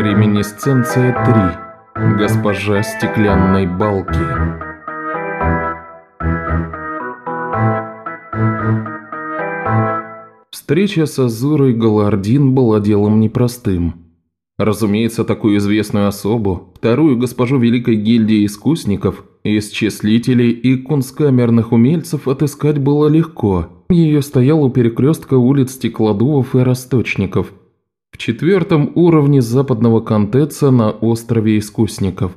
Реминисценция 3. Госпожа стеклянной балки. Встреча с Азурой Галардин была делом непростым. Разумеется, такую известную особу, вторую госпожу Великой Гильдии Искусников, исчислителей и кунсткамерных умельцев отыскать было легко. Ее стоял у перекрестка улиц Стеклодувов и Росточников, четвертом уровне западного Контеца на острове Искусников,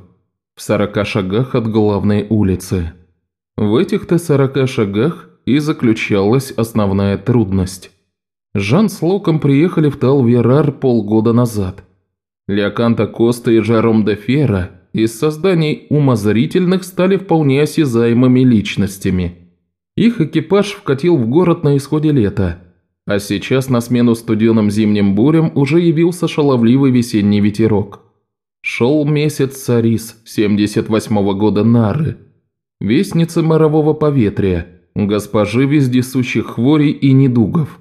в сорока шагах от главной улицы. В этих-то сорока шагах и заключалась основная трудность. Жан с Локом приехали в Талверар полгода назад. Леоканта Коста и Жаром де Фера из созданий умозрительных стали вполне осязаемыми личностями. Их экипаж вкатил в город на исходе лета, а сейчас на смену студеным зимним бурям уже явился шаловливый весенний ветерок. Шел месяц Сарис 78-го года Нары, вестницы морового поветрия, госпожи вездесущих хворей и недугов.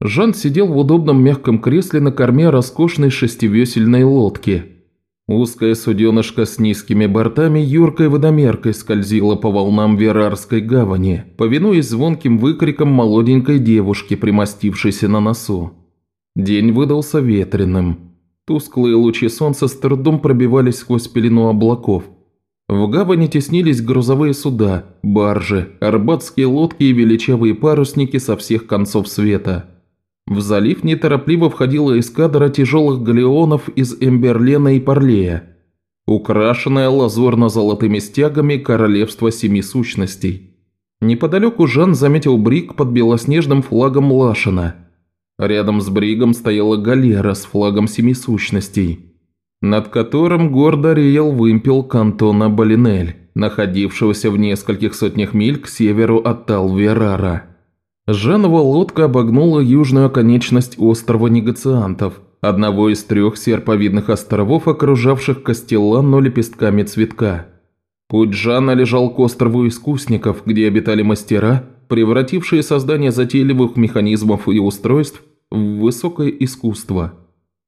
Жан сидел в удобном мягком кресле на корме роскошной шестивесельной лодки. Узкая суденышка с низкими бортами юркой водомеркой скользила по волнам Верарской гавани, повинуясь звонким выкрикам молоденькой девушки, примостившейся на носу. День выдался ветреным. Тусклые лучи солнца с трудом пробивались сквозь пелену облаков. В гавани теснились грузовые суда, баржи, арбатские лодки и величавые парусники со всех концов света – в залив неторопливо входила эскадра тяжелых галеонов из Эмберлена и Парлея, украшенная лазурно-золотыми стягами Королевства Семи Сущностей. Неподалеку Жан заметил бриг под белоснежным флагом Лашина. Рядом с бригом стояла галера с флагом Семи Сущностей, над которым гордо реял вымпел кантона Балинель, находившегося в нескольких сотнях миль к северу от Талверара. Жанова лодка обогнула южную оконечность острова Негациантов, одного из трех серповидных островов, окружавших Кастелланну лепестками цветка. Путь Жана лежал к острову Искусников, где обитали мастера, превратившие создание затейливых механизмов и устройств в высокое искусство.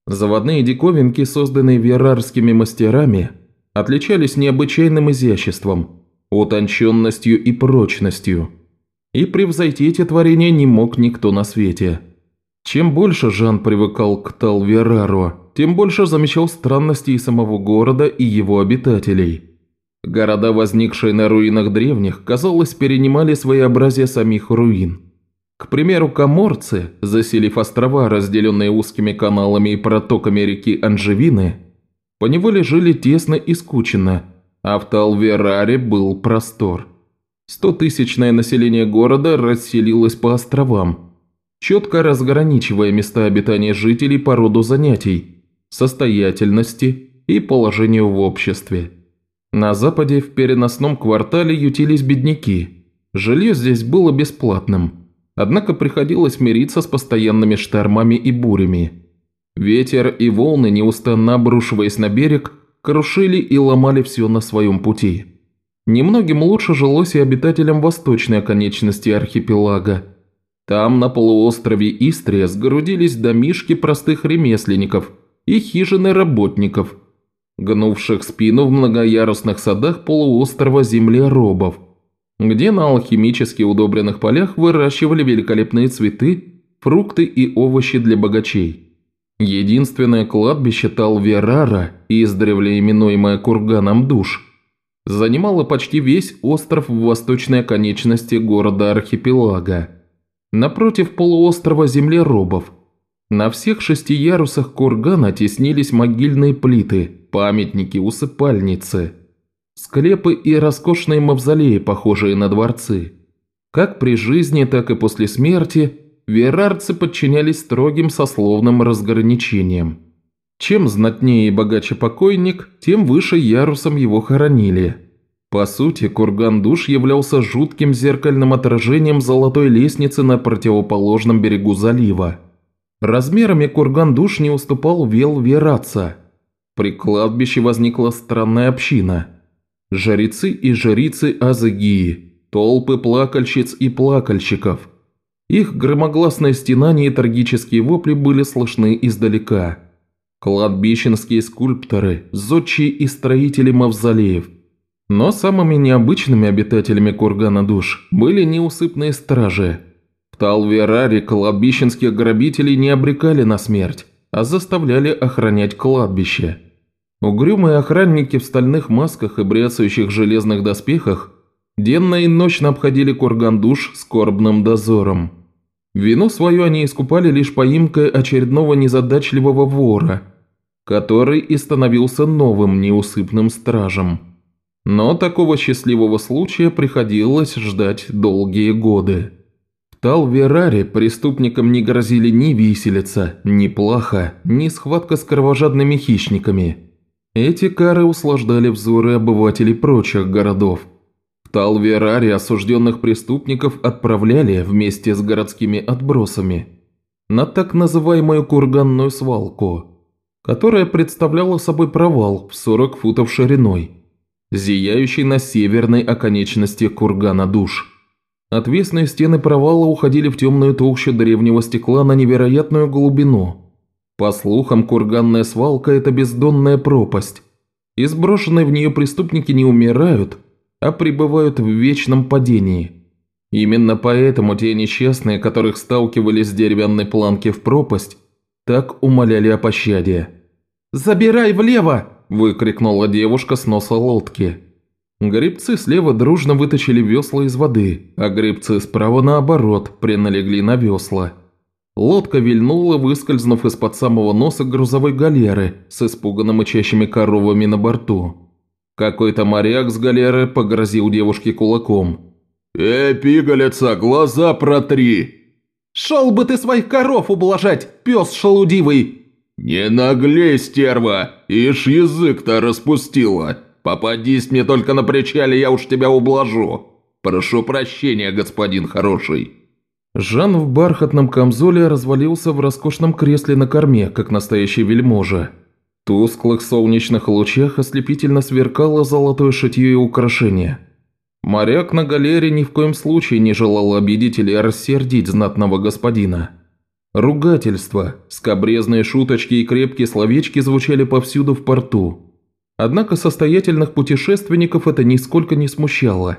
Заводные диковинки, созданные верарскими мастерами, отличались необычайным изяществом, утонченностью и прочностью – и превзойти эти творения не мог никто на свете. Чем больше Жан привыкал к Талвераро, тем больше замечал странности и самого города, и его обитателей. Города, возникшие на руинах древних, казалось, перенимали своеобразие самих руин. К примеру, коморцы, заселив острова, разделенные узкими каналами и протоками реки Анжевины, поневоле жили тесно и скучно, а в Талвераре был простор – Стотысячное население города расселилось по островам, четко разграничивая места обитания жителей по роду занятий, состоятельности и положению в обществе. На западе в переносном квартале ютились бедняки. Жилье здесь было бесплатным, однако приходилось мириться с постоянными штормами и бурями. Ветер и волны, неустанно обрушиваясь на берег, крушили и ломали все на своем пути. Немногим лучше жилось и обитателям восточной оконечности архипелага. Там, на полуострове Истрия, сгорудились домишки простых ремесленников и хижины работников, гнувших спину в многоярусных садах полуострова землеробов, где на алхимически удобренных полях выращивали великолепные цветы, фрукты и овощи для богачей. Единственное кладбище Талверара, издревле именуемое курганом душ – занимала почти весь остров в восточной оконечности города-архипелага. Напротив полуострова землеробов. На всех шести ярусах кургана теснились могильные плиты, памятники, усыпальницы, склепы и роскошные мавзолеи, похожие на дворцы. Как при жизни, так и после смерти верарцы подчинялись строгим сословным разграничениям. Чем знатнее и богаче покойник, тем выше ярусом его хоронили. По сути, курган душ являлся жутким зеркальным отражением золотой лестницы на противоположном берегу залива. Размерами курган душ не уступал вел Вераца. При кладбище возникла странная община. Жрецы и жрицы Азагии, толпы плакальщиц и плакальщиков. Их громогласное стенание и трагические вопли были слышны издалека. Кладбищенские скульпторы, зодчие и строители мавзолеев. Но самыми необычными обитателями кургана душ были неусыпные стражи. В Талвераре кладбищенских грабителей не обрекали на смерть, а заставляли охранять кладбище. Угрюмые охранники в стальных масках и бряцающих железных доспехах денно и ночно обходили курган душ скорбным дозором. Вину свою они искупали лишь поимкой очередного незадачливого вора, который и становился новым неусыпным стражем. Но такого счастливого случая приходилось ждать долгие годы. В Талвераре преступникам не грозили ни виселица, ни плаха, ни схватка с кровожадными хищниками. Эти кары услаждали взоры обывателей прочих городов – Талвераре осужденных преступников отправляли вместе с городскими отбросами на так называемую курганную свалку, которая представляла собой провал в 40 футов шириной, зияющий на северной оконечности кургана душ. Отвесные стены провала уходили в темную толщу древнего стекла на невероятную глубину. По слухам, курганная свалка – это бездонная пропасть, и сброшенные в нее преступники не умирают – а пребывают в вечном падении. Именно поэтому те несчастные, которых сталкивались с деревянной планки в пропасть, так умоляли о пощаде. «Забирай влево!» – выкрикнула девушка с носа лодки. Гребцы слева дружно вытащили весла из воды, а гребцы справа наоборот приналегли на весла. Лодка вильнула, выскользнув из-под самого носа грузовой галеры с испуганно мычащими коровами на борту. Какой-то моряк с галеры погрозил девушке кулаком. «Эй, пигалица, глаза протри!» «Шел бы ты своих коров ублажать, пес шелудивый!» «Не наглей, стерва! Ишь язык-то распустила! Попадись мне только на причале, я уж тебя ублажу! Прошу прощения, господин хороший!» Жан в бархатном камзоле развалился в роскошном кресле на корме, как настоящий вельможа тусклых солнечных лучах ослепительно сверкало золотое шитье и украшение. Моряк на галере ни в коем случае не желал обидеть или рассердить знатного господина. Ругательства, скобрезные шуточки и крепкие словечки звучали повсюду в порту. Однако состоятельных путешественников это нисколько не смущало.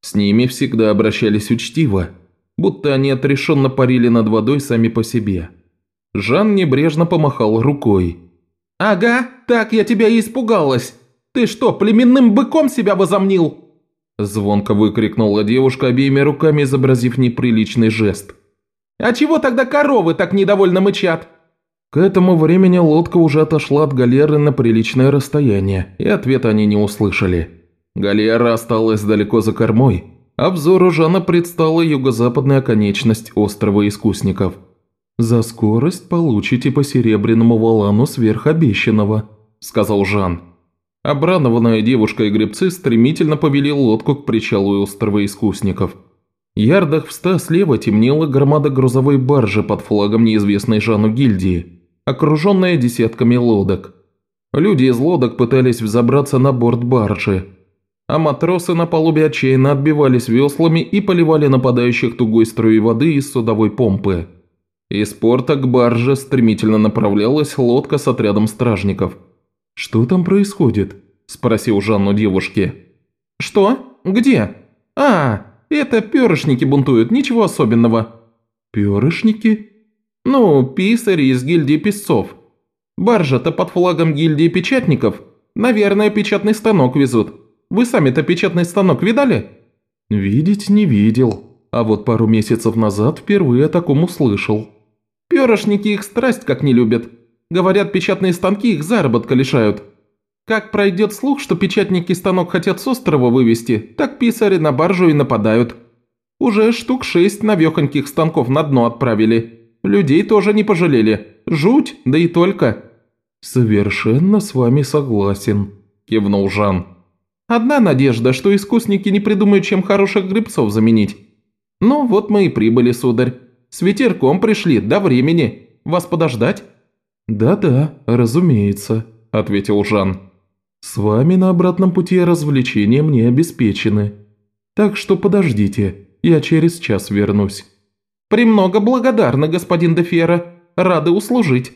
С ними всегда обращались учтиво, будто они отрешенно парили над водой сами по себе. Жан небрежно помахал рукой – «Ага, так я тебя и испугалась. Ты что, племенным быком себя возомнил?» Звонко выкрикнула девушка, обеими руками изобразив неприличный жест. «А чего тогда коровы так недовольно мычат?» К этому времени лодка уже отошла от галеры на приличное расстояние, и ответа они не услышали. Галера осталась далеко за кормой, а взору Жана предстала юго-западная оконечность острова Искусников – «За скорость получите по серебряному валану сверхобещанного», – сказал Жан. Обрадованная девушка и гребцы стремительно повели лодку к причалу острова искусников. Ярдах в ста слева темнела громада грузовой баржи под флагом неизвестной Жану гильдии, окруженная десятками лодок. Люди из лодок пытались взобраться на борт баржи, а матросы на палубе отчаянно отбивались веслами и поливали нападающих тугой струей воды из судовой помпы. Из порта к барже стремительно направлялась лодка с отрядом стражников. «Что там происходит?» – спросил Жанну девушки. «Что? Где? А, это перышники бунтуют, ничего особенного». «Перышники?» «Ну, писари из гильдии песцов. Баржа-то под флагом гильдии печатников. Наверное, печатный станок везут. Вы сами-то печатный станок видали?» «Видеть не видел, а вот пару месяцев назад впервые о таком услышал». Перышники их страсть как не любят. Говорят, печатные станки их заработка лишают. Как пройдет слух, что печатники станок хотят с острова вывести, так писари на баржу и нападают. Уже штук шесть навехоньких станков на дно отправили. Людей тоже не пожалели. Жуть, да и только». «Совершенно с вами согласен», – кивнул Жан. «Одна надежда, что искусники не придумают, чем хороших грибцов заменить. Ну, вот мы и прибыли, сударь. С ветерком пришли, до времени. Вас подождать?» «Да-да, разумеется», – ответил Жан. С вами на обратном пути развлечения мне обеспечены. Так что подождите, я через час вернусь». «Премного благодарна, господин Дефера. Рады услужить».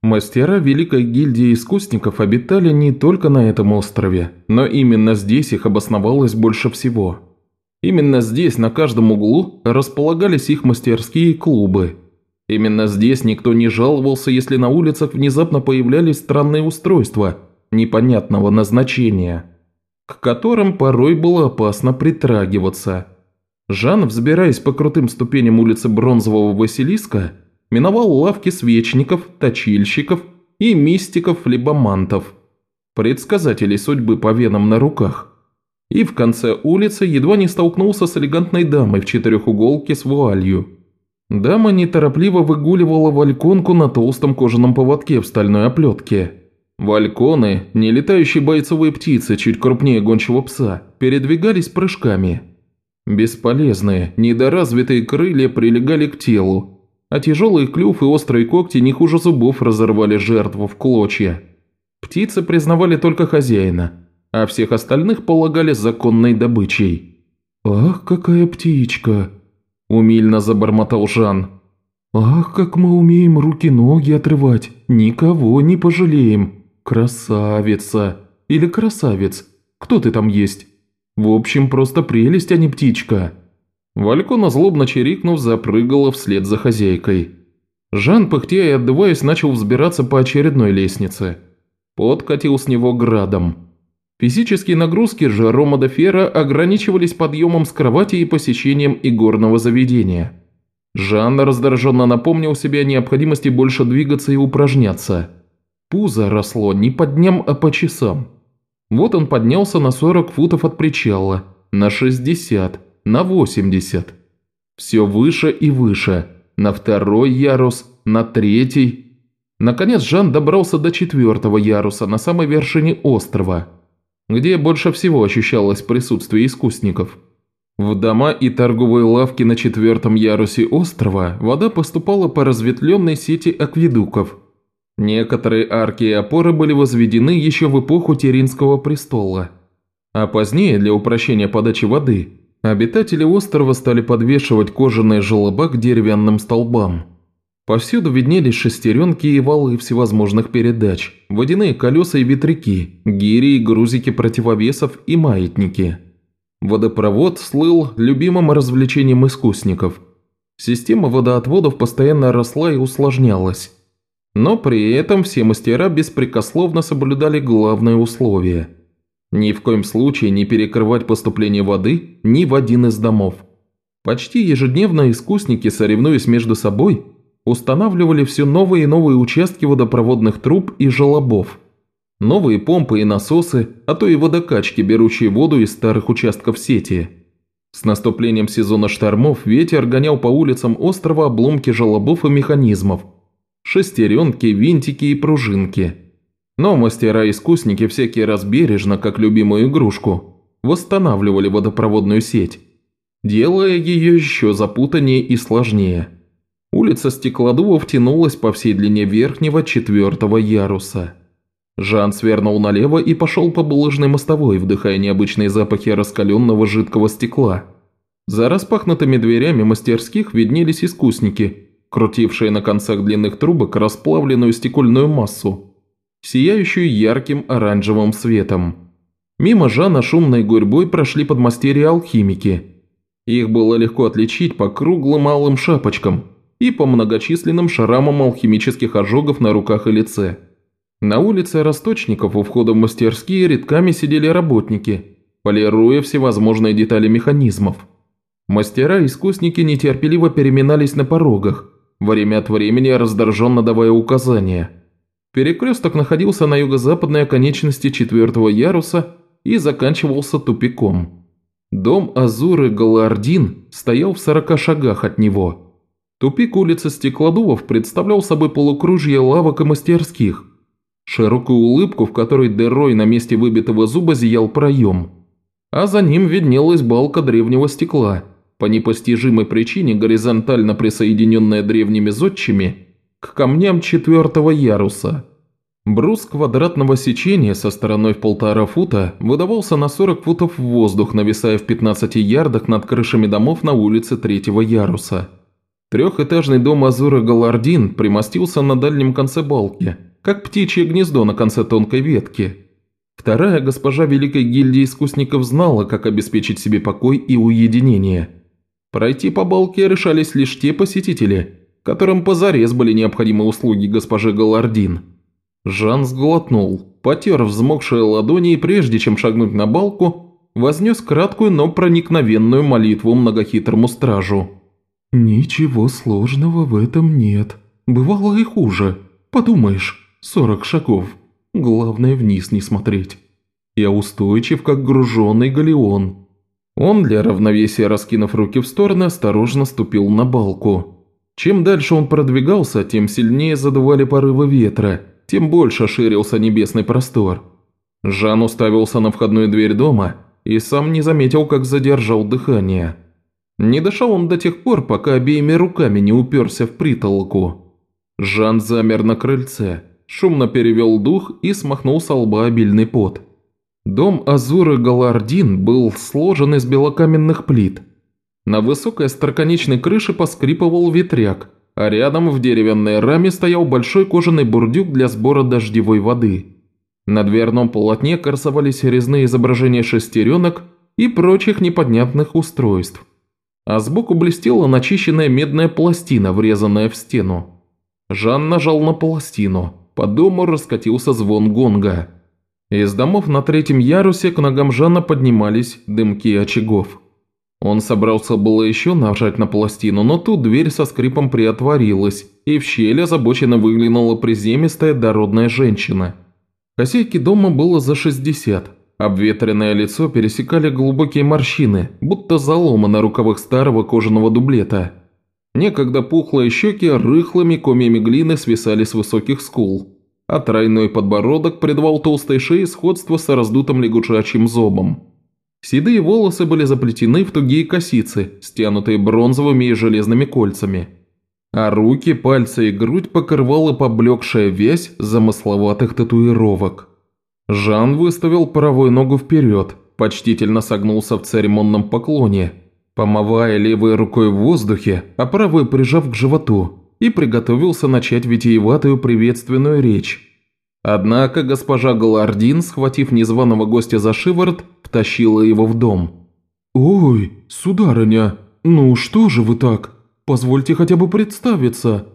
Мастера Великой Гильдии Искусников обитали не только на этом острове, но именно здесь их обосновалось больше всего. Именно здесь, на каждом углу, располагались их мастерские клубы – Именно здесь никто не жаловался, если на улицах внезапно появлялись странные устройства непонятного назначения, к которым порой было опасно притрагиваться. Жан, взбираясь по крутым ступеням улицы Бронзового Василиска, миновал лавки свечников, точильщиков и мистиков-флебомантов, предсказателей судьбы по венам на руках. И в конце улицы едва не столкнулся с элегантной дамой в четырехуголке с вуалью. Дама неторопливо выгуливала вальконку на толстом кожаном поводке в стальной оплетке. Вальконы, не летающие бойцовые птицы, чуть крупнее гончего пса, передвигались прыжками. Бесполезные, недоразвитые крылья прилегали к телу, а тяжелый клюв и острые когти не хуже зубов разорвали жертву в клочья. Птицы признавали только хозяина, а всех остальных полагали законной добычей. «Ах, какая птичка!» – умильно забормотал Жан. «Ах, как мы умеем руки-ноги отрывать! Никого не пожалеем! Красавица! Или красавец! Кто ты там есть? В общем, просто прелесть, а не птичка!» Валькона, злобно чирикнув, запрыгала вслед за хозяйкой. Жан, пыхтя и отдуваясь, начал взбираться по очередной лестнице. Пот катил с него градом. Физические нагрузки же Рома де Фера ограничивались подъемом с кровати и посещением игорного заведения. Жан раздраженно напомнил себе о необходимости больше двигаться и упражняться. Пузо росло не по дням, а по часам. Вот он поднялся на 40 футов от причала, на 60, на 80. Все выше и выше, на второй ярус, на третий. Наконец Жан добрался до четвертого яруса, на самой вершине острова, где больше всего ощущалось присутствие искусников. В дома и торговые лавки на четвертом ярусе острова вода поступала по разветвленной сети акведуков. Некоторые арки и опоры были возведены еще в эпоху Теринского престола, а позднее для упрощения подачи воды Обитатели острова стали подвешивать кожаные желоба к деревянным столбам. Повсюду виднелись шестеренки и валы всевозможных передач, водяные колеса и ветряки, гири и грузики противовесов и маятники. Водопровод слыл любимым развлечением искусников. Система водоотводов постоянно росла и усложнялась. Но при этом все мастера беспрекословно соблюдали главное условие – ни в коем случае не перекрывать поступление воды ни в один из домов. Почти ежедневно искусники, соревнуясь между собой, устанавливали все новые и новые участки водопроводных труб и желобов. Новые помпы и насосы, а то и водокачки, берущие воду из старых участков сети. С наступлением сезона штормов ветер гонял по улицам острова обломки желобов и механизмов. Шестеренки, винтики и пружинки – но мастера-искусники всякий раз бережно, как любимую игрушку, восстанавливали водопроводную сеть, делая ее еще запутаннее и сложнее. Улица Стеклодувов тянулась по всей длине верхнего четвертого яруса. Жан свернул налево и пошел по булыжной мостовой, вдыхая необычные запахи раскаленного жидкого стекла. За распахнутыми дверями мастерских виднелись искусники, крутившие на концах длинных трубок расплавленную стекольную массу сияющую ярким оранжевым светом. Мимо Жана шумной гурьбой прошли подмастерья алхимики. Их было легко отличить по круглым малым шапочкам и по многочисленным шрамам алхимических ожогов на руках и лице. На улице Росточников у входа в мастерские редками сидели работники, полируя всевозможные детали механизмов. Мастера-искусники нетерпеливо переминались на порогах, время от времени раздраженно давая указания – Перекресток находился на юго-западной оконечности четвертого яруса и заканчивался тупиком. Дом Азуры Галардин стоял в сорока шагах от него. Тупик улицы Стеклодувов представлял собой полукружье лавок и мастерских, широкую улыбку, в которой дырой на месте выбитого зуба зиял проем. А за ним виднелась балка древнего стекла, по непостижимой причине горизонтально присоединенная древними зодчими – к камням четвертого яруса. Брус квадратного сечения со стороной в полтора фута выдавался на 40 футов в воздух, нависая в 15 ярдах над крышами домов на улице третьего яруса. Трехэтажный дом Азура Галардин примостился на дальнем конце балки, как птичье гнездо на конце тонкой ветки. Вторая госпожа Великой Гильдии Искусников знала, как обеспечить себе покой и уединение. Пройти по балке решались лишь те посетители, которым позарез были необходимы услуги госпожи Галардин. Жан сглотнул, потер взмокшие ладони и прежде чем шагнуть на балку, вознес краткую, но проникновенную молитву многохитрому стражу. «Ничего сложного в этом нет. Бывало и хуже. Подумаешь, сорок шагов. Главное вниз не смотреть. Я устойчив, как груженный галеон». Он, для равновесия раскинув руки в стороны, осторожно ступил на балку. Чем дальше он продвигался, тем сильнее задували порывы ветра, тем больше ширился небесный простор. Жан уставился на входную дверь дома и сам не заметил, как задержал дыхание. Не дышал он до тех пор, пока обеими руками не уперся в притолоку. Жан замер на крыльце, шумно перевел дух и смахнул с лба обильный пот. Дом Азуры Галардин был сложен из белокаменных плит. На высокой остроконечной крыше поскрипывал ветряк, а рядом в деревянной раме стоял большой кожаный бурдюк для сбора дождевой воды. На дверном полотне красовались резные изображения шестеренок и прочих непонятных устройств а сбоку блестела начищенная медная пластина, врезанная в стену. Жан нажал на пластину, по дому раскатился звон гонга. Из домов на третьем ярусе к ногам Жана поднимались дымки очагов. Он собрался было еще нажать на пластину, но тут дверь со скрипом приотворилась, и в щель озабоченно выглянула приземистая дородная женщина. Хозяйке дома было за 60, Обветренное лицо пересекали глубокие морщины, будто заломы на рукавах старого кожаного дублета. Некогда пухлые щеки рыхлыми комьями глины свисали с высоких скул, а тройной подбородок придавал толстой шее сходство с раздутым лягушачьим зобом. Седые волосы были заплетены в тугие косицы, стянутые бронзовыми и железными кольцами. А руки, пальцы и грудь покрывала поблекшая вязь замысловатых татуировок. Жан выставил правую ногу вперед, почтительно согнулся в церемонном поклоне, помывая левой рукой в воздухе, а правой прижав к животу, и приготовился начать витиеватую приветственную речь. Однако госпожа Галардин, схватив незваного гостя за шиворот, втащила его в дом. «Ой, сударыня, ну что же вы так? Позвольте хотя бы представиться».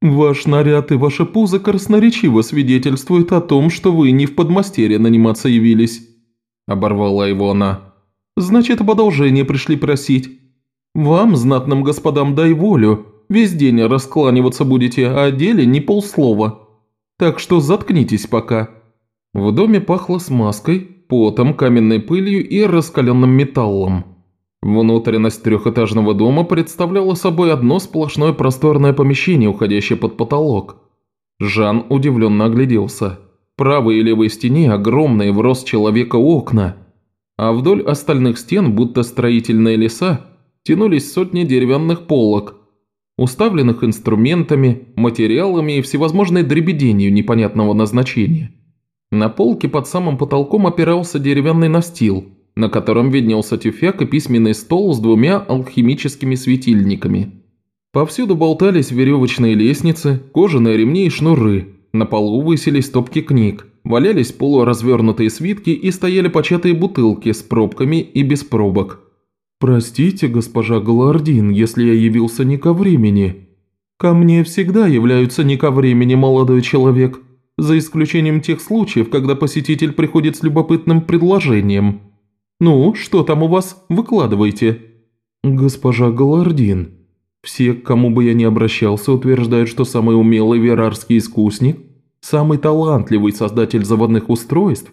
«Ваш наряд и ваша пузо красноречиво свидетельствуют о том, что вы не в подмастерье наниматься явились», – оборвала его она. «Значит, об одолжении пришли просить. Вам, знатным господам, дай волю, весь день раскланиваться будете, а о деле ни полслова. Так что заткнитесь пока». В доме пахло смазкой, потом, каменной пылью и раскаленным металлом. Внутренность трехэтажного дома представляла собой одно сплошное просторное помещение, уходящее под потолок. Жан удивленно огляделся. Правой и левой стене огромные в рост человека окна, а вдоль остальных стен, будто строительные леса, тянулись сотни деревянных полок, уставленных инструментами, материалами и всевозможной дребеденью непонятного назначения. На полке под самым потолком опирался деревянный настил – на котором виднелся тюфяк и письменный стол с двумя алхимическими светильниками. Повсюду болтались веревочные лестницы, кожаные ремни и шнуры. На полу высились стопки книг, валялись полуразвернутые свитки и стояли початые бутылки с пробками и без пробок. «Простите, госпожа Галардин, если я явился не ко времени». «Ко мне всегда являются не ко времени, молодой человек, за исключением тех случаев, когда посетитель приходит с любопытным предложением», «Ну, что там у вас? Выкладывайте». «Госпожа Галардин, все, к кому бы я ни обращался, утверждают, что самый умелый верарский искусник, самый талантливый создатель заводных устройств,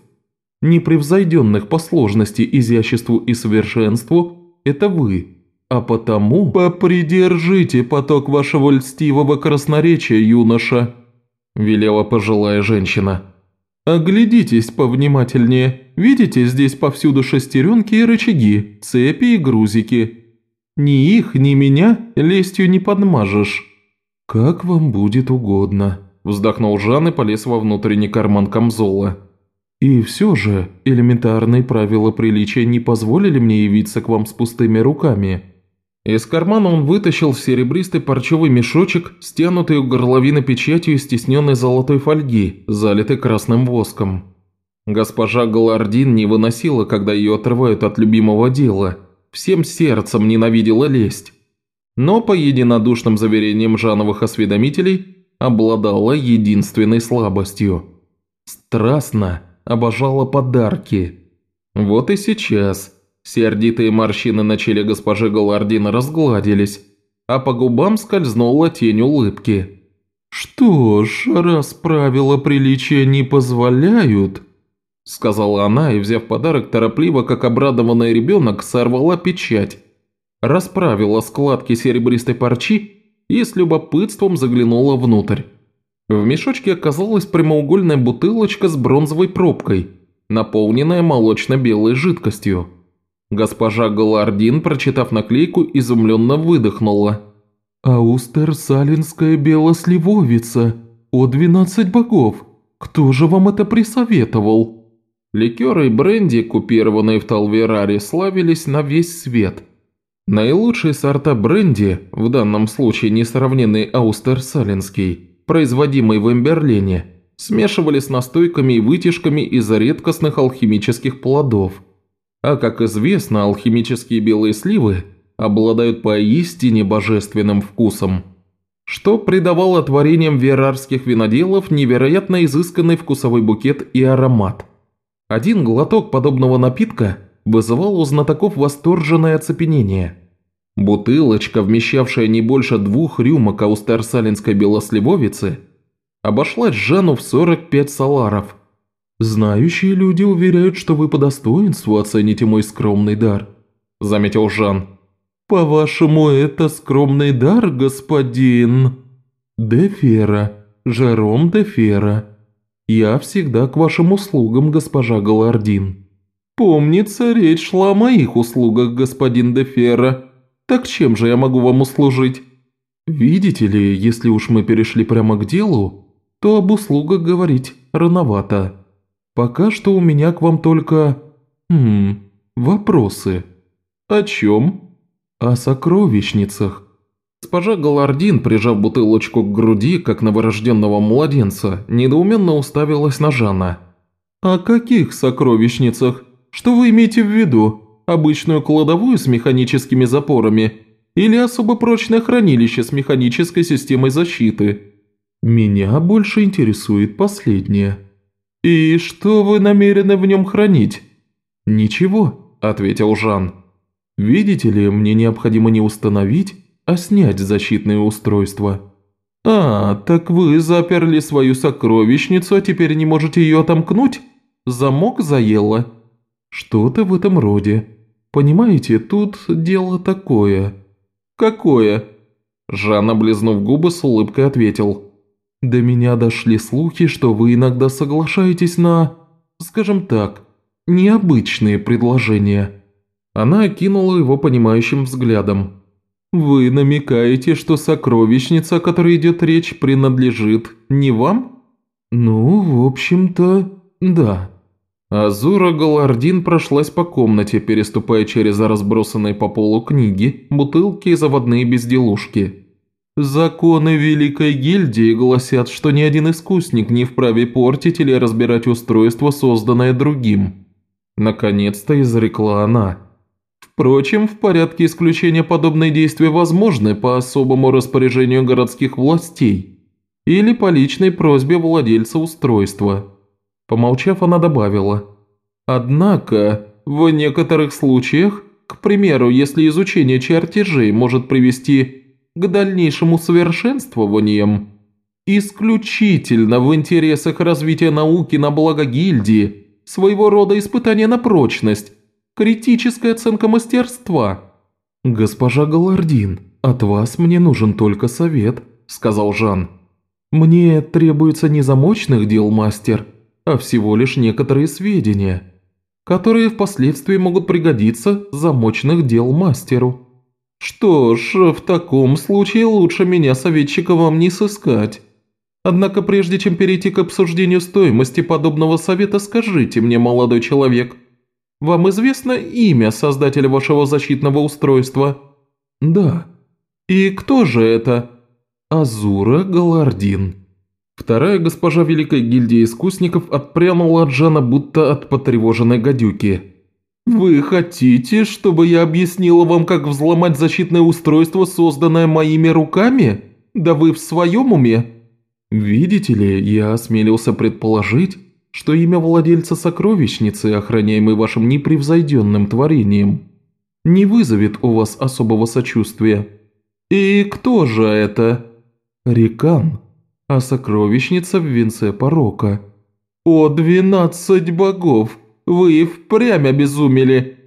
непревзойденных по сложности, изяществу и совершенству, это вы. А потому попридержите поток вашего льстивого красноречия, юноша», – велела пожилая женщина. «Оглядитесь повнимательнее. Видите, здесь повсюду шестеренки и рычаги, цепи и грузики. Ни их, ни меня лестью не подмажешь». «Как вам будет угодно», – вздохнул Жан и полез во внутренний карман камзола. «И все же, элементарные правила приличия не позволили мне явиться к вам с пустыми руками. Из кармана он вытащил серебристый парчевый мешочек, стянутый у горловины печатью стесненной золотой фольги, залитой красным воском. Госпожа Галардин не выносила, когда ее отрывают от любимого дела. Всем сердцем ненавидела лесть. Но по единодушным заверениям Жановых осведомителей обладала единственной слабостью. Страстно обожала подарки. Вот и сейчас сердитые морщины на челе госпожи Галардина разгладились, а по губам скользнула тень улыбки. «Что ж, раз правила приличия не позволяют...» Сказала она и, взяв подарок, торопливо, как обрадованный ребенок, сорвала печать, расправила складки серебристой парчи и с любопытством заглянула внутрь. В мешочке оказалась прямоугольная бутылочка с бронзовой пробкой, наполненная молочно-белой жидкостью. Госпожа Галардин, прочитав наклейку, изумленно выдохнула. «Аустер-салинская белосливовица! О двенадцать богов! Кто же вам это присоветовал?» Ликеры и бренди, купированные в Талвераре, славились на весь свет. Наилучшие сорта бренди, в данном случае несравненный Аустер-Саленский, производимый в Эмберлене, смешивали с настойками и вытяжками из редкостных алхимических плодов. А как известно, алхимические белые сливы обладают поистине божественным вкусом, что придавало творениям верарских виноделов невероятно изысканный вкусовой букет и аромат – один глоток подобного напитка вызывал у знатоков восторженное оцепенение. Бутылочка, вмещавшая не больше двух рюмок аустерсалинской белосливовицы, обошлась Жану в 45 саларов. «Знающие люди уверяют, что вы по достоинству оцените мой скромный дар», – заметил Жан. «По-вашему, это скромный дар, господин?» «Де Фера, Жером де Фера». «Я всегда к вашим услугам, госпожа Галардин». «Помнится, речь шла о моих услугах, господин де Ферра. Так чем же я могу вам услужить?» «Видите ли, если уж мы перешли прямо к делу, то об услугах говорить рановато. Пока что у меня к вам только... Хм... вопросы». «О чем?» «О сокровищницах. Госпожа Галардин, прижав бутылочку к груди, как новорожденного младенца, недоуменно уставилась на Жанна. «О каких сокровищницах? Что вы имеете в виду? Обычную кладовую с механическими запорами? Или особо прочное хранилище с механической системой защиты?» «Меня больше интересует последнее». «И что вы намерены в нем хранить?» «Ничего», – ответил Жан. «Видите ли, мне необходимо не установить, а снять защитное устройство. «А, так вы заперли свою сокровищницу, а теперь не можете ее отомкнуть? Замок заело?» «Что-то в этом роде. Понимаете, тут дело такое». «Какое?» Жан, облизнув губы, с улыбкой ответил. «До меня дошли слухи, что вы иногда соглашаетесь на, скажем так, необычные предложения». Она окинула его понимающим взглядом. «Вы намекаете, что сокровищница, о которой идет речь, принадлежит не вам?» «Ну, в общем-то, да». Азура Галардин прошлась по комнате, переступая через разбросанные по полу книги, бутылки и заводные безделушки. «Законы Великой Гильдии гласят, что ни один искусник не вправе портить или разбирать устройство, созданное другим». Наконец-то изрекла она. Впрочем, в порядке исключения подобные действия возможны по особому распоряжению городских властей или по личной просьбе владельца устройства. Помолчав, она добавила. Однако, в некоторых случаях, к примеру, если изучение чертежей может привести к дальнейшим усовершенствованиям, исключительно в интересах развития науки на благо гильдии, своего рода испытания на прочность, Критическая оценка мастерства». «Госпожа Галардин, от вас мне нужен только совет», – сказал Жан. «Мне требуется не замочных дел, мастер, а всего лишь некоторые сведения, которые впоследствии могут пригодиться замочных дел мастеру». «Что ж, в таком случае лучше меня, советчика, вам не сыскать. Однако прежде чем перейти к обсуждению стоимости подобного совета, скажите мне, молодой человек, вам известно имя создателя вашего защитного устройства?» «Да». «И кто же это?» «Азура Галардин». Вторая госпожа Великой Гильдии Искусников отпрянула от Жана, будто от потревоженной гадюки. «Вы хотите, чтобы я объяснила вам, как взломать защитное устройство, созданное моими руками? Да вы в своем уме?» «Видите ли, я осмелился предположить, что имя владельца сокровищницы, охраняемой вашим непревзойденным творением, не вызовет у вас особого сочувствия». «И кто же это?» «Рекан, а сокровищница в венце порока». «О, двенадцать богов! Вы впрямь обезумели!»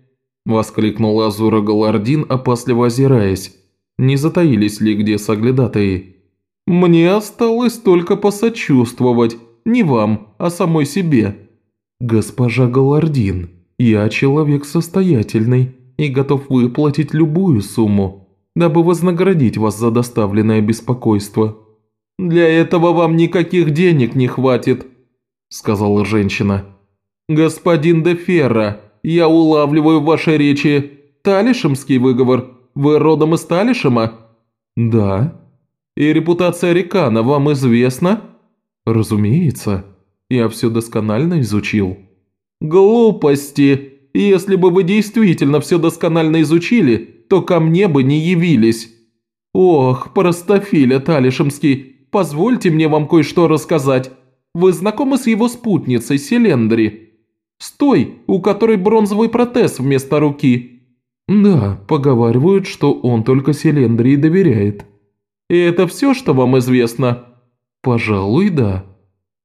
Воскликнул Азура Галардин, опасливо озираясь. Не затаились ли где соглядатые? «Мне осталось только посочувствовать. Не вам, а самой себе». «Госпожа Галардин, я человек состоятельный и готов выплатить любую сумму, дабы вознаградить вас за доставленное беспокойство». «Для этого вам никаких денег не хватит», – сказала женщина. «Господин де Ферра, я улавливаю в вашей речи талишемский выговор. Вы родом из Талишема?» «Да». «И репутация Рикана вам известна?» «Разумеется. Я все досконально изучил». «Глупости! Если бы вы действительно все досконально изучили, то ко мне бы не явились. Ох, простофиля Талишемский, позвольте мне вам кое-что рассказать. Вы знакомы с его спутницей Селендри? С той, у которой бронзовый протез вместо руки?» «Да, поговаривают, что он только Селендрии доверяет». «И это все, что вам известно?» «Пожалуй, да».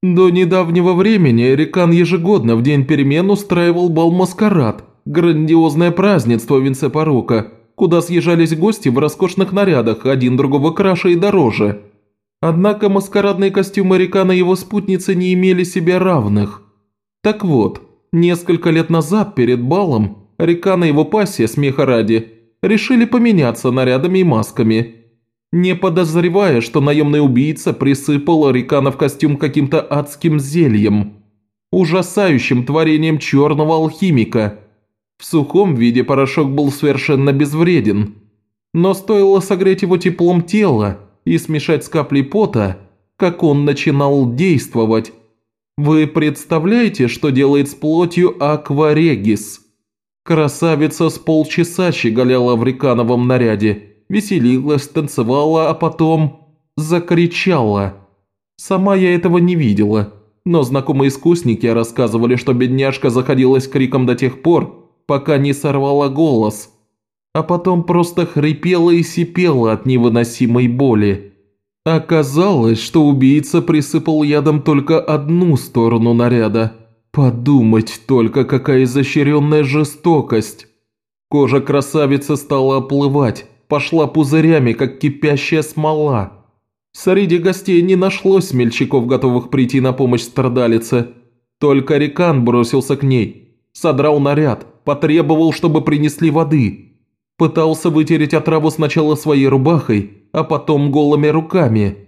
До недавнего времени Рекан ежегодно в день перемен устраивал бал-маскарад, грандиозное празднество Винце-Порока, куда съезжались гости в роскошных нарядах, один другого краше и дороже. Однако маскарадные костюмы Рекана и его спутницы не имели себе равных. Так вот, несколько лет назад перед балом Рекан и его пассия, смеха ради, решили поменяться нарядами и масками. Не подозревая, что наемный убийца присыпал Рекана в костюм каким-то адским зельем, ужасающим творением черного алхимика. В сухом виде порошок был совершенно безвреден. Но стоило согреть его теплом тела, и смешать с каплей пота, как он начинал действовать. Вы представляете, что делает с плотью Акварегис? Красавица с полчаса щеголяла в рекановом наряде, веселилась, танцевала, а потом закричала. Сама я этого не видела, но знакомые искусники рассказывали, что бедняжка заходилась криком до тех пор, пока не сорвала голос – а потом просто хрипела и сипела от невыносимой боли. Оказалось, что убийца присыпал ядом только одну сторону наряда. Подумать только, какая изощренная жестокость. Кожа красавицы стала оплывать, пошла пузырями, как кипящая смола. Среди гостей не нашлось смельчаков, готовых прийти на помощь страдалице. Только Рекан бросился к ней, содрал наряд, потребовал, чтобы принесли воды – Пытался вытереть отраву сначала своей рубахой, а потом голыми руками.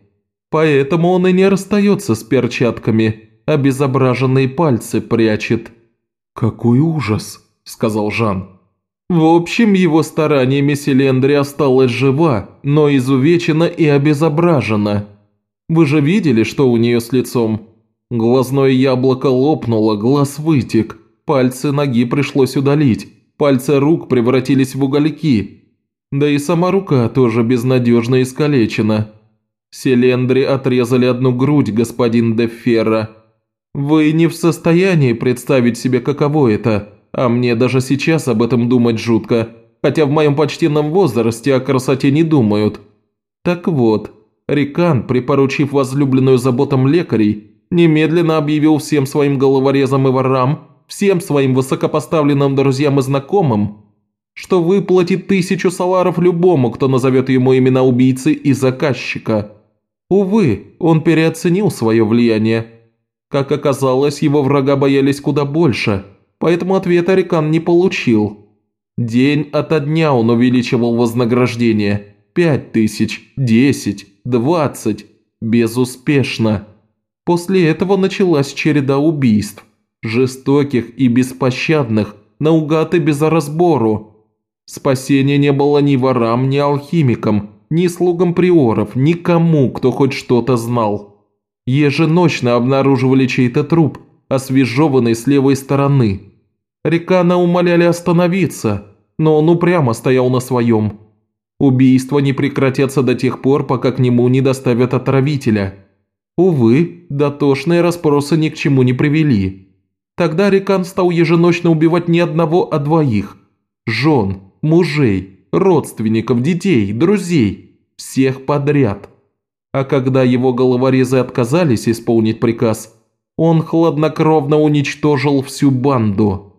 Поэтому он и не расстается с перчатками, обезображенные пальцы прячет». «Какой ужас», – сказал Жан. В общем, его стараниями Селендри осталась жива, но изувечена и обезображена. Вы же видели, что у нее с лицом? Глазное яблоко лопнуло, глаз вытек, пальцы ноги пришлось удалить. Пальцы рук превратились в угольки. Да и сама рука тоже безнадежно искалечена. Селендри отрезали одну грудь, господин де Ферра. Вы не в состоянии представить себе, каково это, а мне даже сейчас об этом думать жутко, хотя в моем почтенном возрасте о красоте не думают. Так вот, Рикан, припоручив возлюбленную заботам лекарей, немедленно объявил всем своим головорезам и ворам, всем своим высокопоставленным друзьям и знакомым, что выплатит тысячу саларов любому, кто назовет ему имена убийцы и заказчика. Увы, он переоценил свое влияние. Как оказалось, его врага боялись куда больше, поэтому ответа Рикан не получил. День ото дня он увеличивал вознаграждение. Пять тысяч, десять, двадцать. Безуспешно. После этого началась череда убийств жестоких и беспощадных, наугад и без разбору. Спасения не было ни ворам, ни алхимикам, ни слугам приоров, никому, кто хоть что-то знал. Еженочно обнаруживали чей-то труп, освежеванный с левой стороны. Рекана умоляли остановиться, но он упрямо стоял на своем. Убийства не прекратятся до тех пор, пока к нему не доставят отравителя. Увы, дотошные расспросы ни к чему не привели. Тогда Рекан стал еженочно убивать не одного, а двоих. Жен, мужей, родственников, детей, друзей. Всех подряд. А когда его головорезы отказались исполнить приказ, он хладнокровно уничтожил всю банду.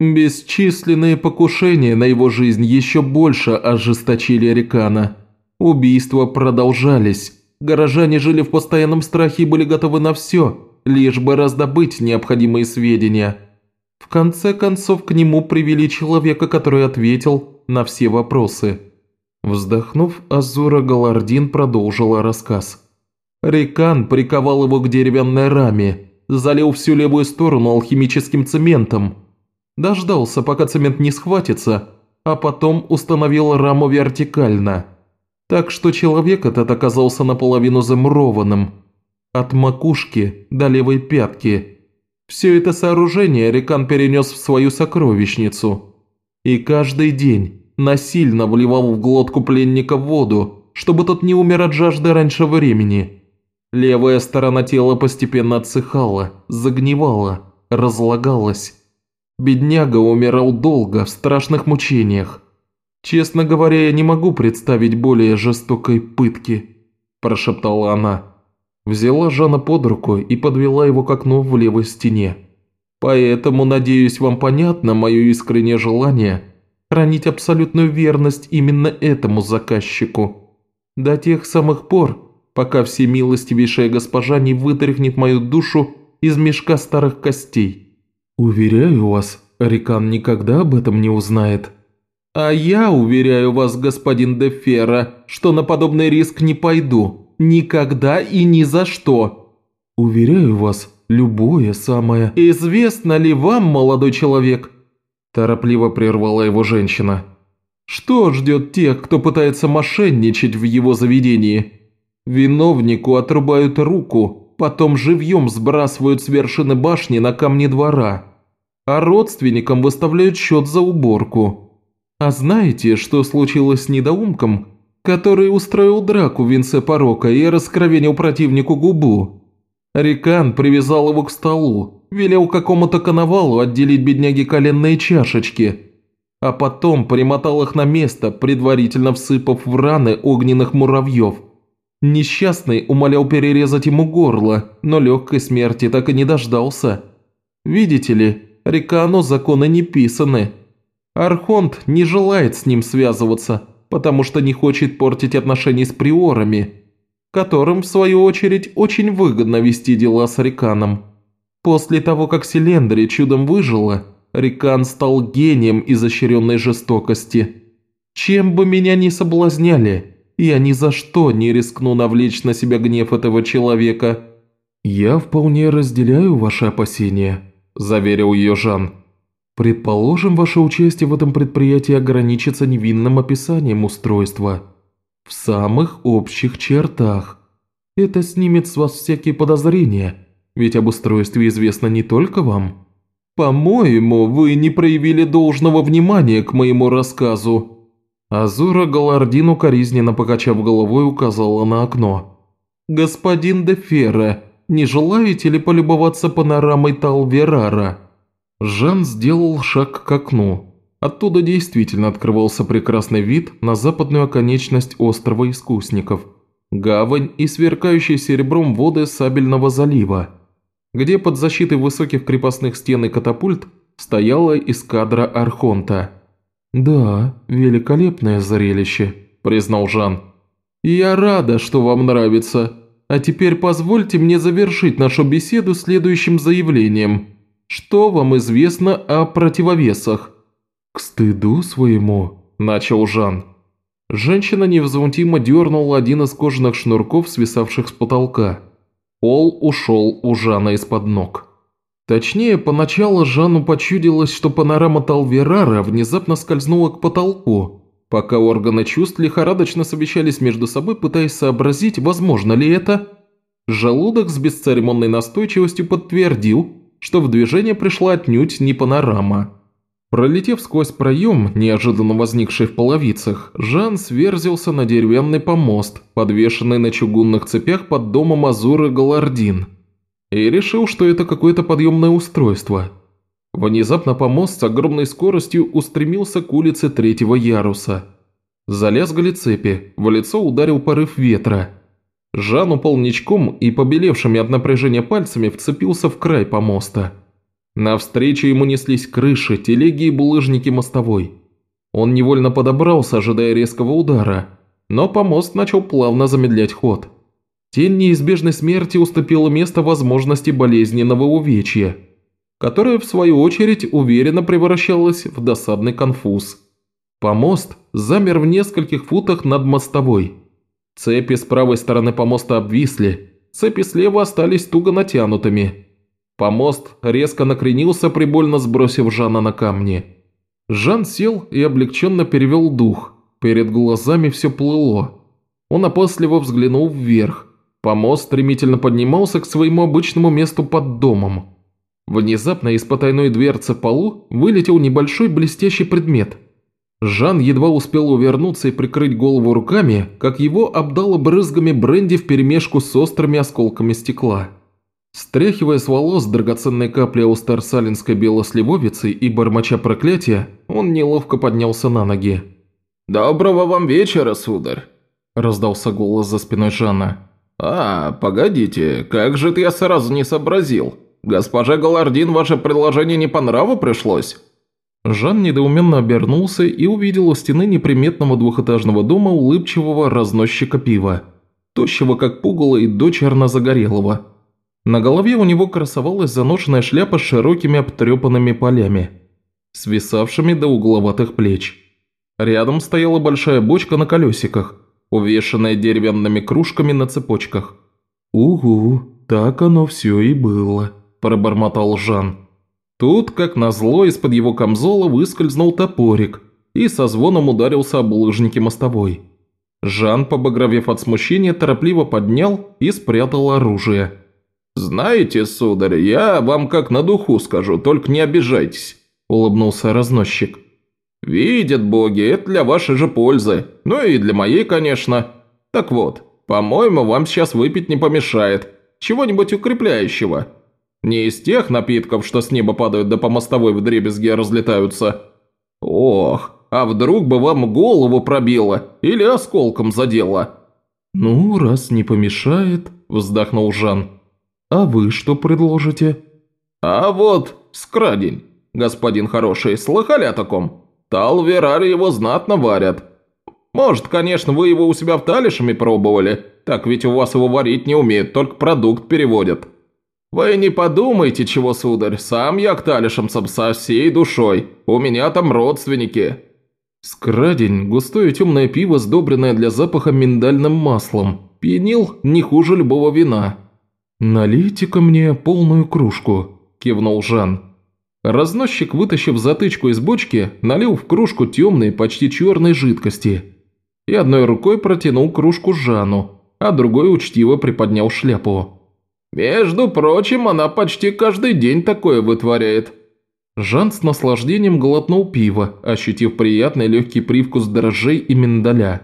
Бесчисленные покушения на его жизнь еще больше ожесточили Рекана. Убийства продолжались. Горожане жили в постоянном страхе и были готовы на все, лишь бы раздобыть необходимые сведения. В конце концов к нему привели человека, который ответил на все вопросы. Вздохнув, Азура Галардин продолжила рассказ. Рекан приковал его к деревянной раме, залил всю левую сторону алхимическим цементом – Дождался, пока цемент не схватится, а потом установил раму вертикально. Так что человек этот оказался наполовину замурованным. От макушки до левой пятки. Все это сооружение Рекан перенес в свою сокровищницу. И каждый день насильно вливал в глотку пленника воду, чтобы тот не умер от жажды раньше времени. Левая сторона тела постепенно отсыхала, загнивала, разлагалась. Бедняга умирал долго, в страшных мучениях. Честно говоря, я не могу представить более жестокой пытки», – прошептала она. Взяла Жана под руку и подвела его к окну в левой стене. «Поэтому, надеюсь, вам понятно мое искреннее желание хранить абсолютную верность именно этому заказчику. До тех самых пор, пока всемилостивейшая госпожа не вытряхнет мою душу из мешка старых костей». «Уверяю вас, Рикан никогда об этом не узнает». «А я уверяю вас, господин де Ферра, что на подобный риск не пойду. Никогда и ни за что». «Уверяю вас, любое самое...» «Известно ли вам, молодой человек?» Торопливо прервала его женщина. «Что ждет тех, кто пытается мошенничать в его заведении? Виновнику отрубают руку, потом живьем сбрасывают с вершины башни на камни двора» а родственникам выставляют счет за уборку. А знаете, что случилось с недоумком, который устроил драку в венце порока и раскровенил противнику губу? Рикан привязал его к столу, велел какому-то коновалу отделить бедняги коленные чашечки, а потом примотал их на место, предварительно всыпав в раны огненных муравьев. Несчастный умолял перерезать ему горло, но легкой смерти так и не дождался. Видите ли, Рикану законы не писаны. Архонт не желает с ним связываться, потому что не хочет портить отношения с приорами, которым, в свою очередь, очень выгодно вести дела с Риканом. После того, как Селендри чудом выжила, Рикан стал гением изощренной жестокости. Чем бы меня ни соблазняли, я ни за что не рискну навлечь на себя гнев этого человека. Я вполне разделяю ваши опасения, – заверил ее Жан. «Предположим, ваше участие в этом предприятии ограничится невинным описанием устройства. В самых общих чертах. Это снимет с вас всякие подозрения, ведь об устройстве известно не только вам». «По-моему, вы не проявили должного внимания к моему рассказу». Азура Галардин укоризненно покачав головой указала на окно. «Господин де Ферре, не желаете ли полюбоваться панорамой Талверара?» Жан сделал шаг к окну. Оттуда действительно открывался прекрасный вид на западную оконечность острова Искусников, гавань и сверкающие серебром воды Сабельного залива, где под защитой высоких крепостных стен и катапульт стояла эскадра Архонта. «Да, великолепное зрелище», – признал Жан. «Я рада, что вам нравится», а теперь позвольте мне завершить нашу беседу следующим заявлением. Что вам известно о противовесах?» «К стыду своему», – начал Жан. Женщина невозмутимо дернула один из кожаных шнурков, свисавших с потолка. Пол ушел у Жана из-под ног. Точнее, поначалу Жанну почудилось, что панорама Талверара внезапно скользнула к потолку, пока органы чувств лихорадочно совещались между собой, пытаясь сообразить, возможно ли это. Желудок с бесцеремонной настойчивостью подтвердил, что в движение пришла отнюдь не панорама. Пролетев сквозь проем, неожиданно возникший в половицах, Жан сверзился на деревянный помост, подвешенный на чугунных цепях под домом Азуры Галардин – и решил, что это какое-то подъемное устройство. Внезапно помост с огромной скоростью устремился к улице третьего яруса. Залязгали цепи, в лицо ударил порыв ветра. Жан упал ничком и побелевшими от напряжения пальцами вцепился в край помоста. Навстречу ему неслись крыши, телеги и булыжники мостовой. Он невольно подобрался, ожидая резкого удара, но помост начал плавно замедлять ход. Тень неизбежной смерти уступила место возможности болезненного увечья, которое, в свою очередь, уверенно превращалось в досадный конфуз. Помост замер в нескольких футах над мостовой. Цепи с правой стороны помоста обвисли, цепи слева остались туго натянутыми. Помост резко накренился, прибольно сбросив Жана на камни. Жан сел и облегченно перевел дух. Перед глазами все плыло. Он опасливо взглянул вверх. Помост стремительно поднимался к своему обычному месту под домом. Внезапно из потайной дверцы полу вылетел небольшой блестящий предмет. Жан едва успел увернуться и прикрыть голову руками, как его обдало брызгами бренди вперемешку с острыми осколками стекла. Стряхивая с волос драгоценные капли аустарсалинской белосливовицы и бормоча проклятия, он неловко поднялся на ноги. «Доброго вам вечера, сударь!» – раздался голос за спиной Жана. «А, погодите, как же ты я сразу не сообразил? Госпоже Галардин ваше предложение не по нраву пришлось?» Жан недоуменно обернулся и увидел у стены неприметного двухэтажного дома улыбчивого разносчика пива, тощего как пугало и дочерно загорелого. На голове у него красовалась заношенная шляпа с широкими обтрепанными полями, свисавшими до угловатых плеч. Рядом стояла большая бочка на колесиках, увешанная деревянными кружками на цепочках. «Угу, так оно все и было», – пробормотал Жан. Тут, как назло, из-под его камзола выскользнул топорик и со звоном ударился об лыжники мостовой. Жан, побагровев от смущения, торопливо поднял и спрятал оружие. «Знаете, сударь, я вам как на духу скажу, только не обижайтесь», – улыбнулся разносчик. «Видят боги, это для вашей же пользы. Ну и для моей, конечно. Так вот, по-моему, вам сейчас выпить не помешает. Чего-нибудь укрепляющего. Не из тех напитков, что с неба падают да по мостовой вдребезги разлетаются. Ох, а вдруг бы вам голову пробило или осколком задело?» «Ну, раз не помешает», – вздохнул Жан. «А вы что предложите?» «А вот, скрадень, господин хороший, слыхали о таком?» Талверары его знатно варят. Может, конечно, вы его у себя в талишами пробовали, так ведь у вас его варить не умеют, только продукт переводят. Вы не подумайте, чего, сударь, сам я к талишам со всей душой, у меня там родственники». Скрадень – густое темное пиво, сдобренное для запаха миндальным маслом. Пьянил не хуже любого вина. «Налейте-ка мне полную кружку», – кивнул Жан. Разносчик, вытащив затычку из бочки, налил в кружку темной, почти черной жидкости и одной рукой протянул кружку Жану, а другой учтиво приподнял шляпу. «Между прочим, она почти каждый день такое вытворяет». Жан с наслаждением глотнул пиво, ощутив приятный легкий привкус дрожжей и миндаля.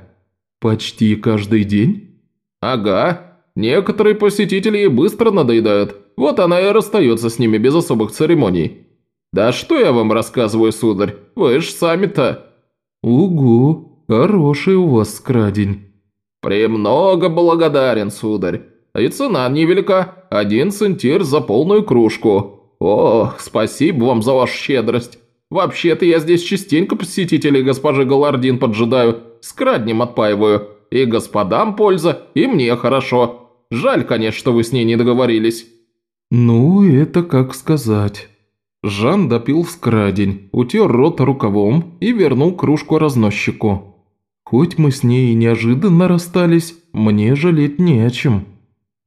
«Почти каждый день?» «Ага. Некоторые посетители ей быстро надоедают. Вот она и расстается с ними без особых церемоний». «Да что я вам рассказываю, сударь? Вы ж сами-то...» «Угу, хороший у вас скрадень». «Премного благодарен, сударь. И цена невелика. Один центир за полную кружку. О, спасибо вам за вашу щедрость. Вообще-то я здесь частенько посетителей госпожи Галардин поджидаю, с краднем отпаиваю. И господам польза, и мне хорошо. Жаль, конечно, что вы с ней не договорились». «Ну, это как сказать». Жан допил вскрадень, утер рот рукавом и вернул кружку разносчику. «Хоть мы с ней неожиданно расстались, мне жалеть не о чем.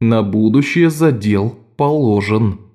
На будущее задел положен».